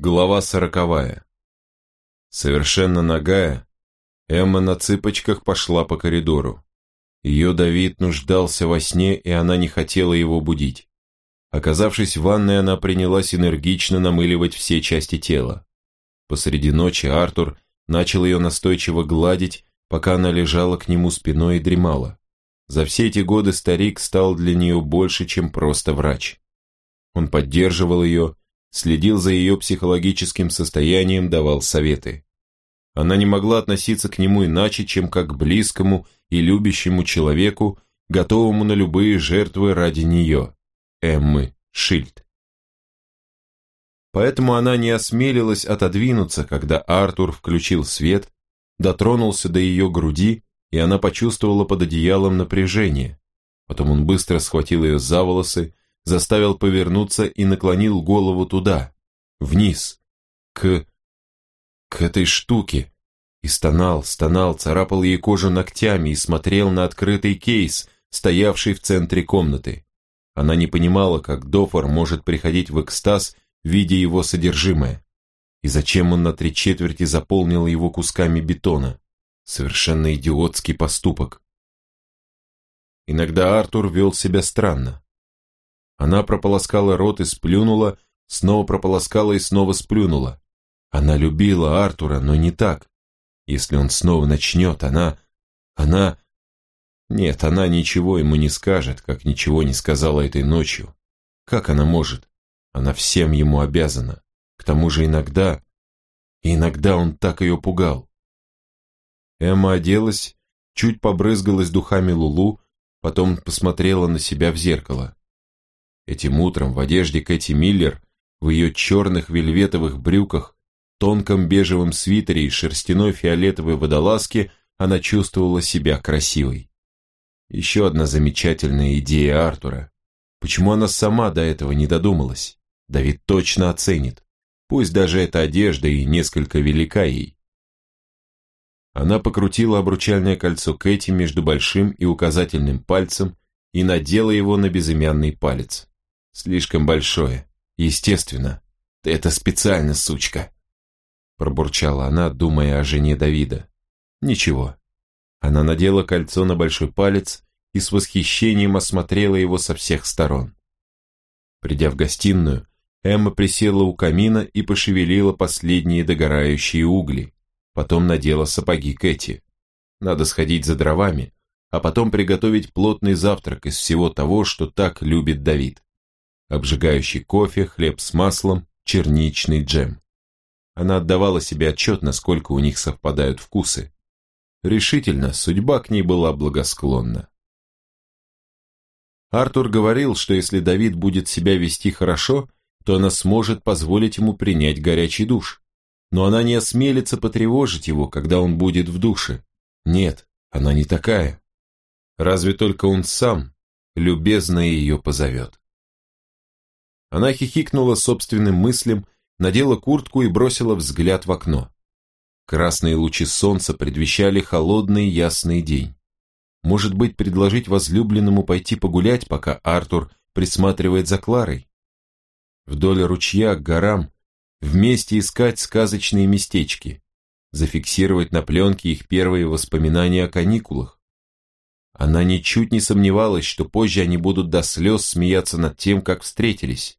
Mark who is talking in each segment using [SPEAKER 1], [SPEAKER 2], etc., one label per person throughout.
[SPEAKER 1] Глава сороковая. Совершенно нагая, Эмма на цыпочках пошла по коридору. Ее Давид нуждался во сне, и она не хотела его будить. Оказавшись в ванной, она принялась энергично намыливать все части тела. Посреди ночи Артур начал ее настойчиво гладить, пока она лежала к нему спиной и дремала. За все эти годы старик стал для нее больше, чем просто врач. Он поддерживал ее, следил за ее психологическим состоянием, давал советы. Она не могла относиться к нему иначе, чем как к близкому и любящему человеку, готовому на любые жертвы ради нее, Эммы Шильд. Поэтому она не осмелилась отодвинуться, когда Артур включил свет, дотронулся до ее груди, и она почувствовала под одеялом напряжение. Потом он быстро схватил ее за волосы, заставил повернуться и наклонил голову туда, вниз, к... к этой штуке. И стонал, стонал, царапал ей кожу ногтями и смотрел на открытый кейс, стоявший в центре комнаты. Она не понимала, как Дофор может приходить в экстаз, видя его содержимое. И зачем он на три четверти заполнил его кусками бетона? Совершенно идиотский поступок. Иногда Артур вел себя странно. Она прополоскала рот и сплюнула, снова прополоскала и снова сплюнула. Она любила Артура, но не так. Если он снова начнет, она... Она... Нет, она ничего ему не скажет, как ничего не сказала этой ночью. Как она может? Она всем ему обязана. К тому же иногда... Иногда он так ее пугал. Эмма оделась, чуть побрызгалась духами Лулу, потом посмотрела на себя в зеркало. Этим утром в одежде Кэти Миллер, в ее черных вельветовых брюках, тонком бежевом свитере и шерстяной фиолетовой водолазке она чувствовала себя красивой. Еще одна замечательная идея Артура. Почему она сама до этого не додумалась? Давид точно оценит. Пусть даже эта одежда и несколько велика ей. Она покрутила обручальное кольцо Кэти между большим и указательным пальцем и надела его на безымянный палец. Слишком большое. Естественно. Ты это специально, сучка. Пробурчала она, думая о жене Давида. Ничего. Она надела кольцо на большой палец и с восхищением осмотрела его со всех сторон. Придя в гостиную, Эмма присела у камина и пошевелила последние догорающие угли. Потом надела сапоги Кэти. Надо сходить за дровами, а потом приготовить плотный завтрак из всего того, что так любит Давид обжигающий кофе, хлеб с маслом, черничный джем. Она отдавала себе отчет, насколько у них совпадают вкусы. Решительно, судьба к ней была благосклонна. Артур говорил, что если Давид будет себя вести хорошо, то она сможет позволить ему принять горячий душ. Но она не осмелится потревожить его, когда он будет в душе. Нет, она не такая. Разве только он сам любезно ее позовет. Она хихикнула собственным мыслям, надела куртку и бросила взгляд в окно. Красные лучи солнца предвещали холодный ясный день. Может быть, предложить возлюбленному пойти погулять, пока Артур присматривает за Кларой? Вдоль ручья к горам, вместе искать сказочные местечки, зафиксировать на пленке их первые воспоминания о каникулах. Она ничуть не сомневалась, что позже они будут до слез смеяться над тем, как встретились.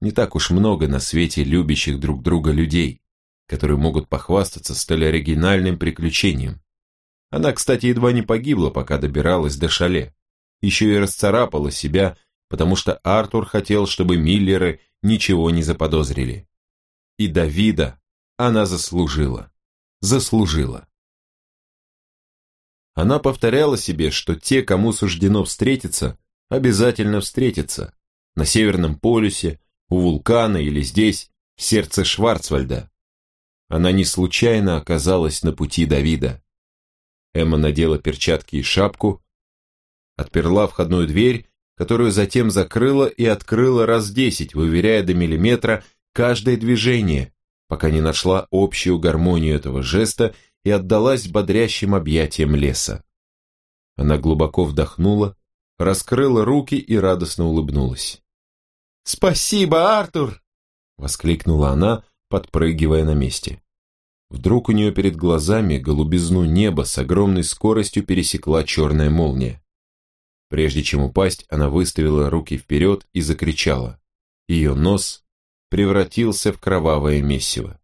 [SPEAKER 1] Не так уж много на свете любящих друг друга людей, которые могут похвастаться столь оригинальным приключением. Она, кстати, едва не погибла, пока добиралась до шале. Еще и расцарапала себя, потому что Артур хотел, чтобы Миллеры ничего не заподозрили. И Давида она заслужила. Заслужила. Она повторяла себе, что те, кому суждено встретиться, обязательно встретятся. На Северном полюсе, у вулкана или здесь, в сердце Шварцвальда. Она не случайно оказалась на пути Давида. Эмма надела перчатки и шапку, отперла входную дверь, которую затем закрыла и открыла раз десять, выверяя до миллиметра каждое движение, пока не нашла общую гармонию этого жеста и отдалась бодрящим объятиям леса. Она глубоко вдохнула, раскрыла руки и радостно улыбнулась. «Спасибо, Артур!» — воскликнула она, подпрыгивая на месте. Вдруг у нее перед глазами голубизну неба с огромной скоростью пересекла черная молния. Прежде чем упасть, она выставила руки вперед и закричала. Ее нос превратился в кровавое месиво.